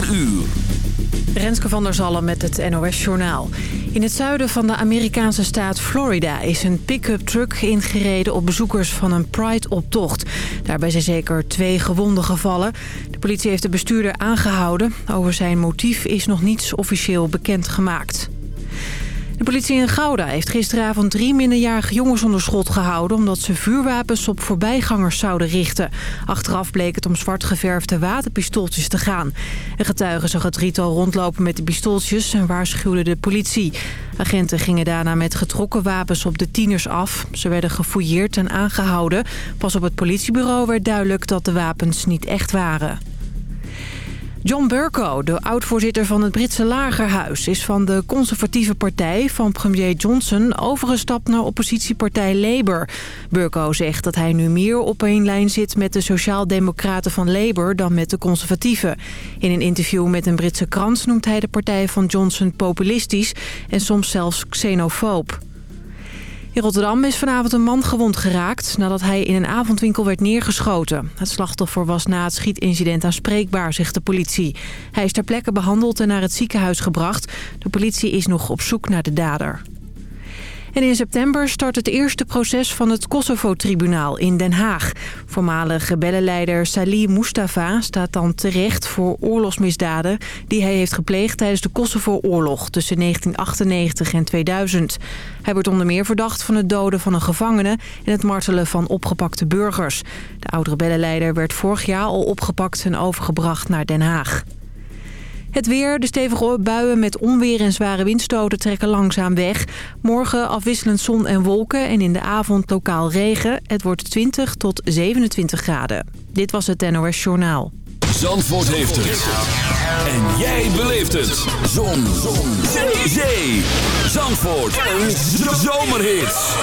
4 uur. Renske van der Zallen met het NOS Journaal. In het zuiden van de Amerikaanse staat Florida is een pick-up truck ingereden op bezoekers van een Pride-optocht. Daarbij zijn zeker twee gewonden gevallen. De politie heeft de bestuurder aangehouden. Over zijn motief is nog niets officieel bekendgemaakt. De politie in Gouda heeft gisteravond drie minderjarige jongens onder schot gehouden... omdat ze vuurwapens op voorbijgangers zouden richten. Achteraf bleek het om zwart geverfde waterpistooltjes te gaan. Een getuige zag het drietal rondlopen met de pistooltjes en waarschuwde de politie. Agenten gingen daarna met getrokken wapens op de tieners af. Ze werden gefouilleerd en aangehouden. Pas op het politiebureau werd duidelijk dat de wapens niet echt waren. John Burko, de oud-voorzitter van het Britse lagerhuis... is van de conservatieve partij van premier Johnson... overgestapt naar oppositiepartij Labour. Burko zegt dat hij nu meer op één lijn zit... met de sociaaldemocraten van Labour dan met de conservatieven. In een interview met een Britse krant noemt hij de partij van Johnson populistisch... en soms zelfs xenofoob. In Rotterdam is vanavond een man gewond geraakt nadat hij in een avondwinkel werd neergeschoten. Het slachtoffer was na het schietincident aanspreekbaar, zegt de politie. Hij is ter plekke behandeld en naar het ziekenhuis gebracht. De politie is nog op zoek naar de dader. En in september start het eerste proces van het Kosovo-tribunaal in Den Haag. Voormalige rebellenleider Salih Mustafa staat dan terecht voor oorlogsmisdaden... die hij heeft gepleegd tijdens de Kosovo-oorlog tussen 1998 en 2000. Hij wordt onder meer verdacht van het doden van een gevangene... en het martelen van opgepakte burgers. De oud-rebellenleider werd vorig jaar al opgepakt en overgebracht naar Den Haag. Het weer, de stevige buien met onweer en zware windstoten trekken langzaam weg. Morgen afwisselend zon en wolken en in de avond lokaal regen. Het wordt 20 tot 27 graden. Dit was het NOS Journaal. Zandvoort heeft het. En jij beleeft het. Zon. zon. Zee. Zee. Zandvoort. Een zomerhit.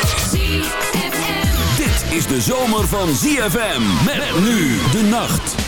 Dit is de zomer van ZFM. Met nu de nacht.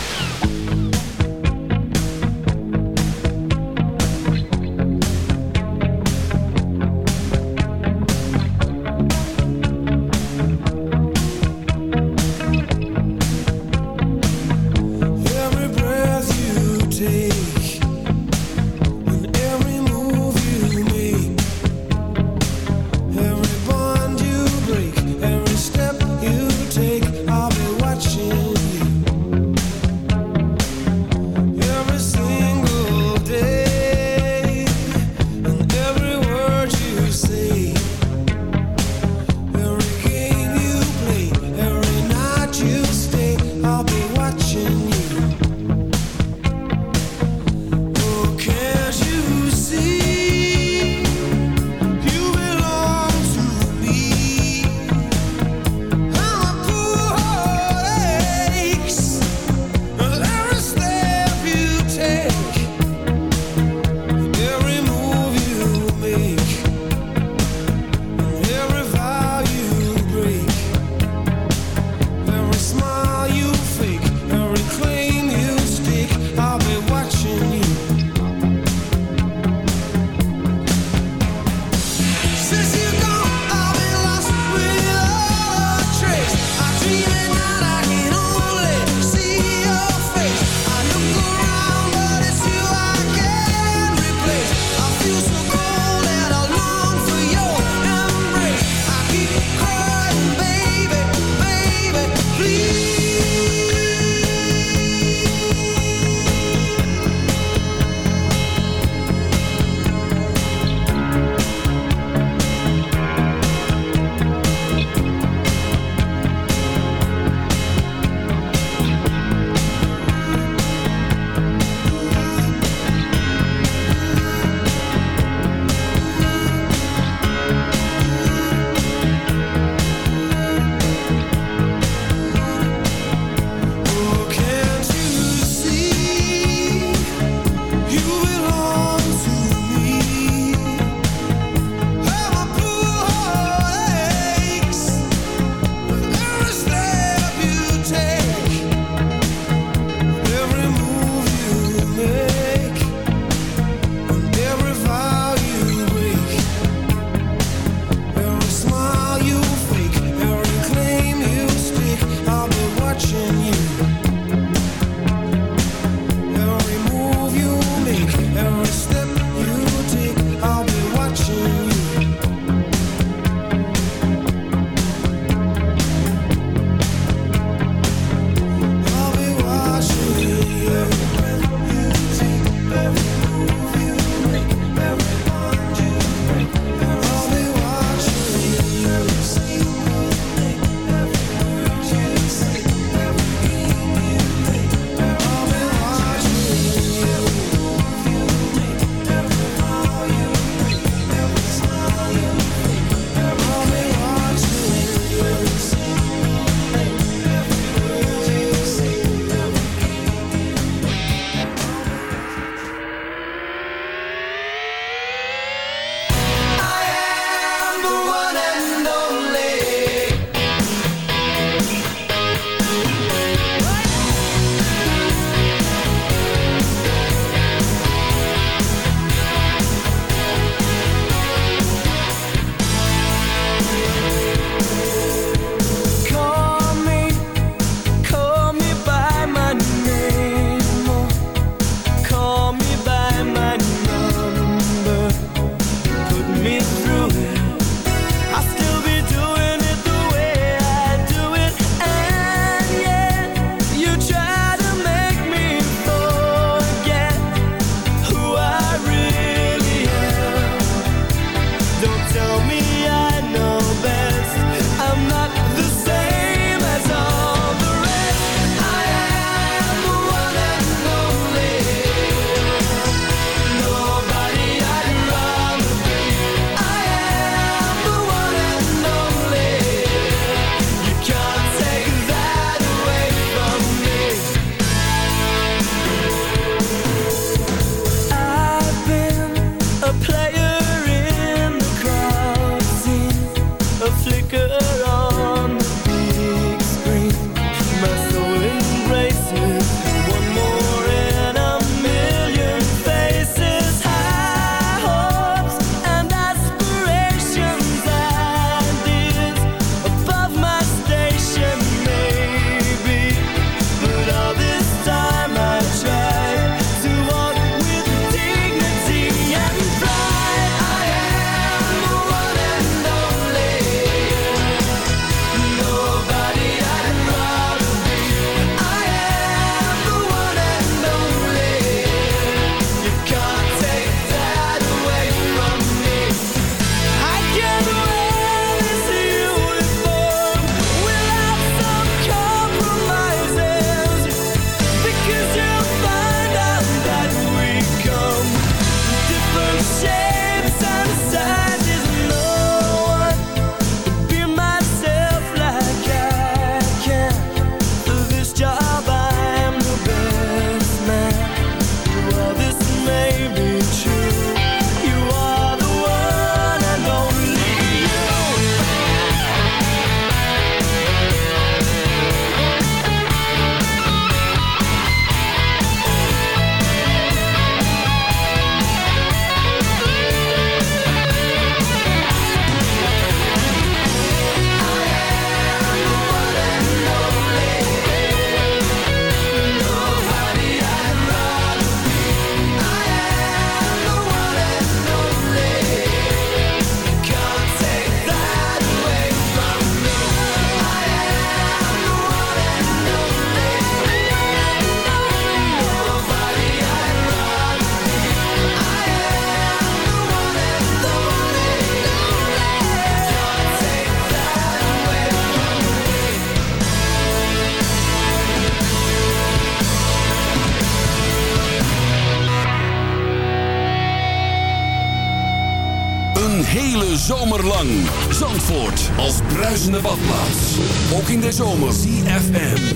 Ook in de zomer. CFM.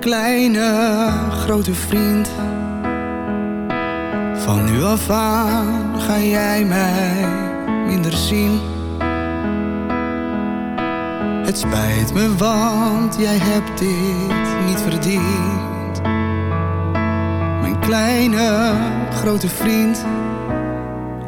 Kleine, grote vriend. Van nu af aan ga jij mij minder zien. Het spijt me, want jij hebt dit niet verdiend. Mijn kleine, grote vriend.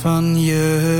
van je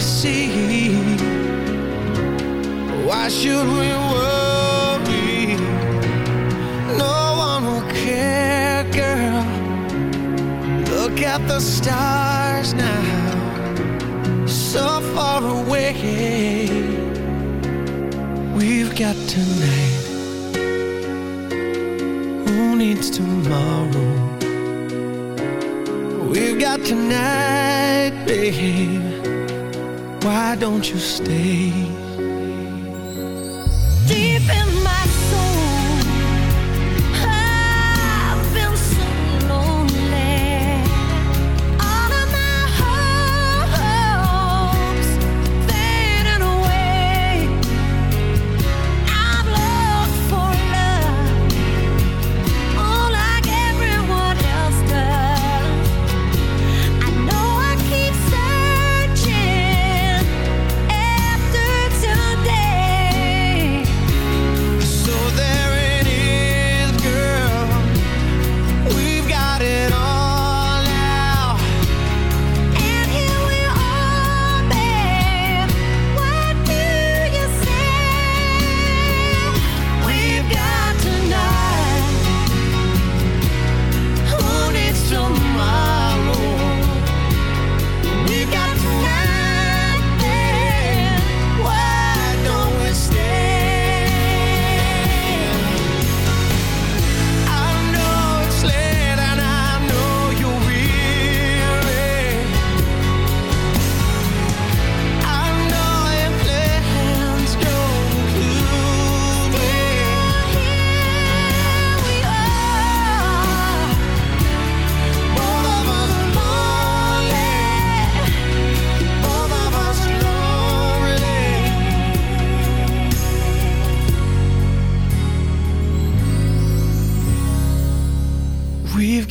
see. Why should we worry? No one will care, girl. Look at the stars now. So far away. We've got tonight. Who needs tomorrow? We've got tonight, babe. Why don't you stay?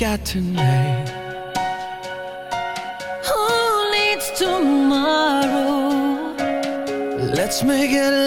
forgotten night. Who oh, needs tomorrow? Let's make it.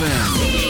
ZFM.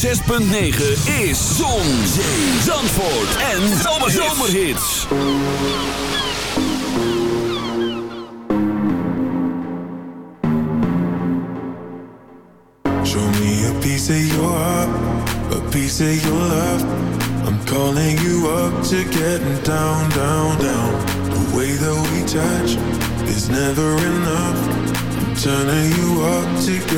106.9 is Zon, Zee, Zandvoort en Zomerhits. Show me a piece of your heart, a piece of your love. I'm calling you up to getting down, down, down. The way that we touch is never enough. I'm turning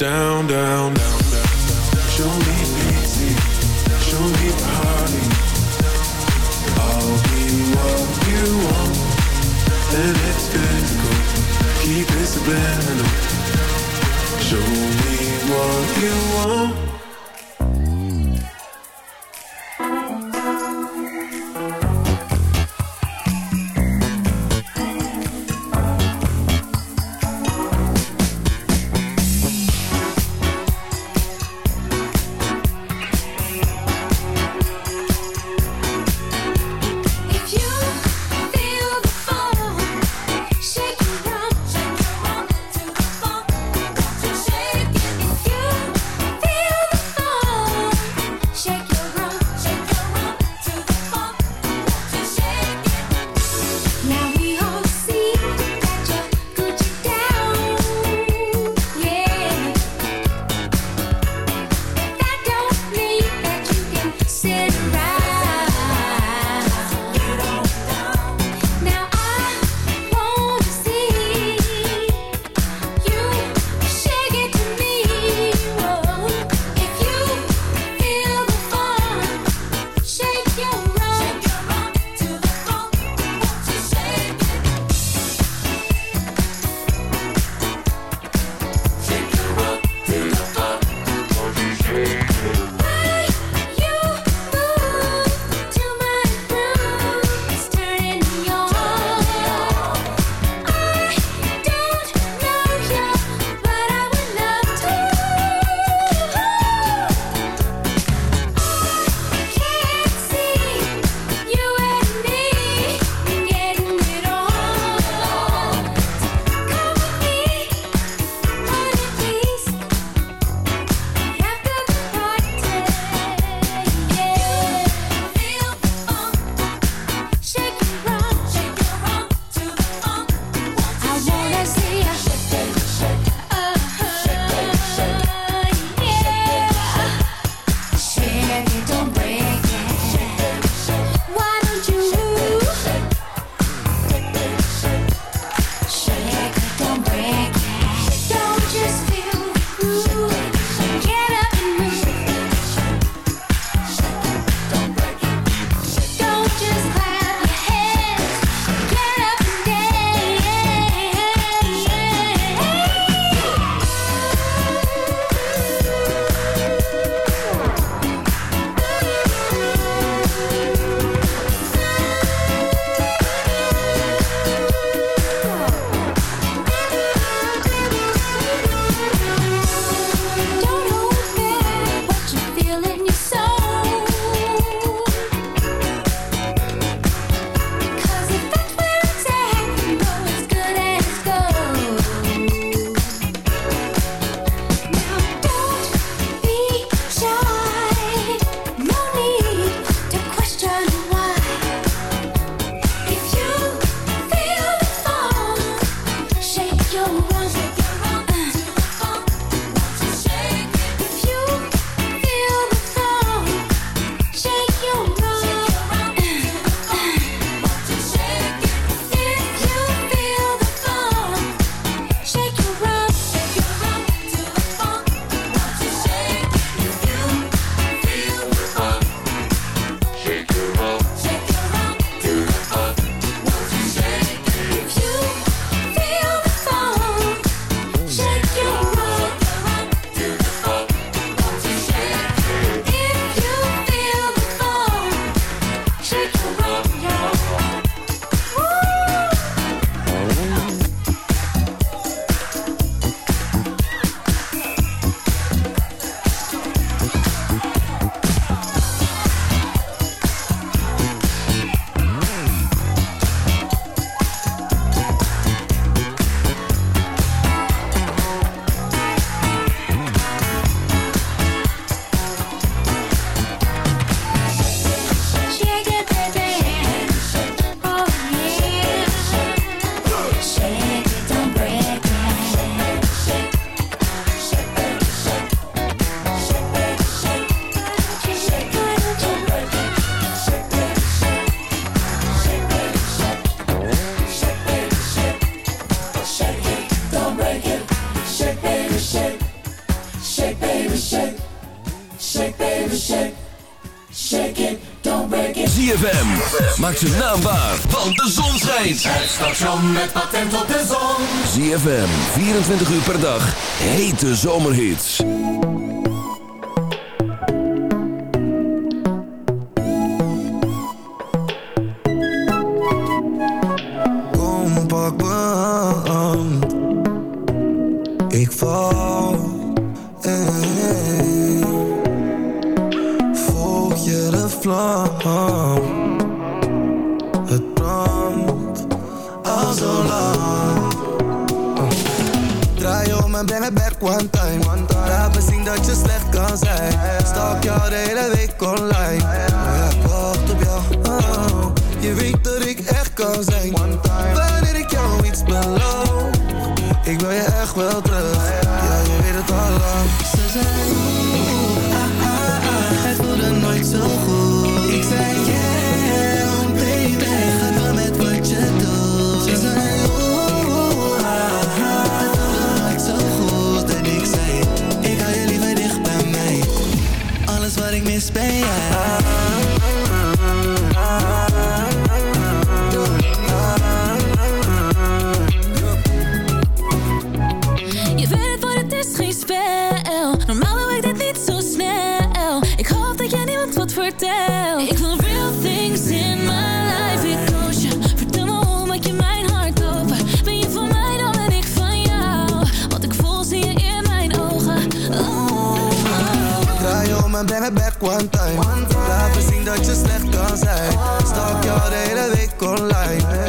down, down, don't it. Shake, baby, shake. Shake, baby, shake. Shake, baby, shake. Shake it, don't break it. ZFM, maak ze naambaar, want de zon schijnt. Het station met patent op de zon. ZFM, 24 uur per dag, hete zomerhits. wat je slecht kan zijn. Stalk jou de hele week online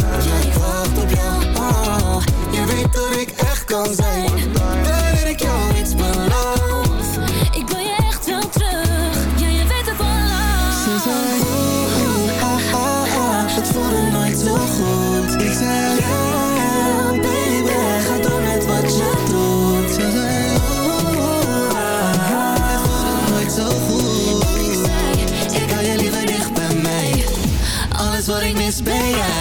ben.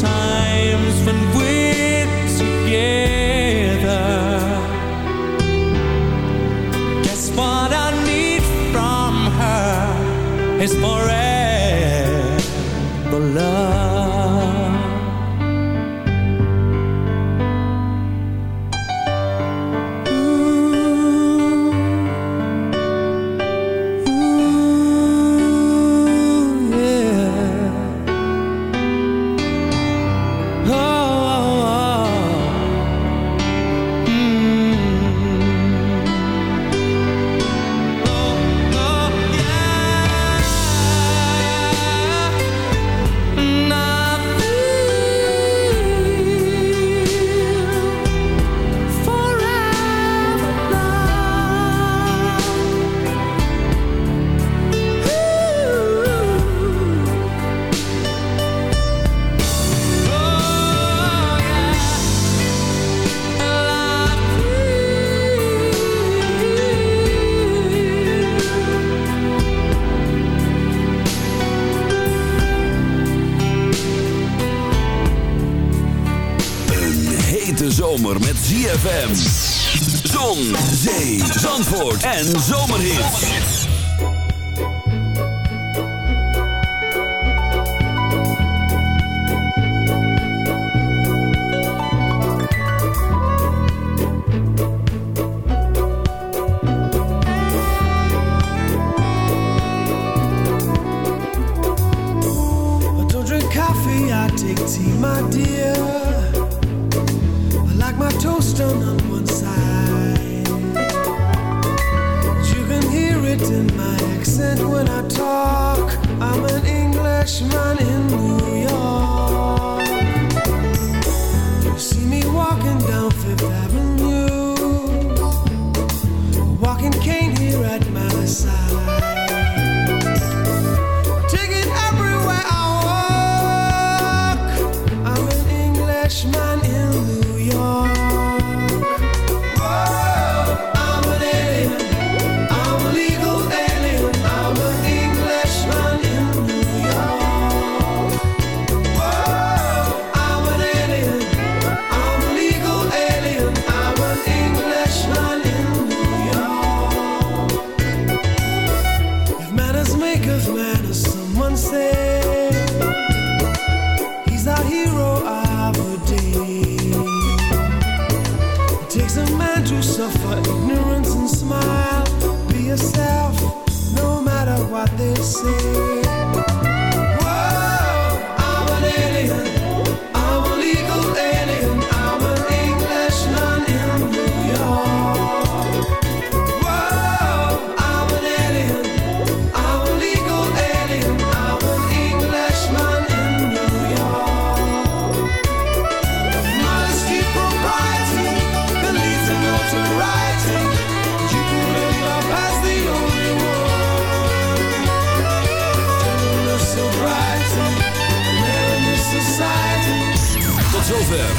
times when. And zo listen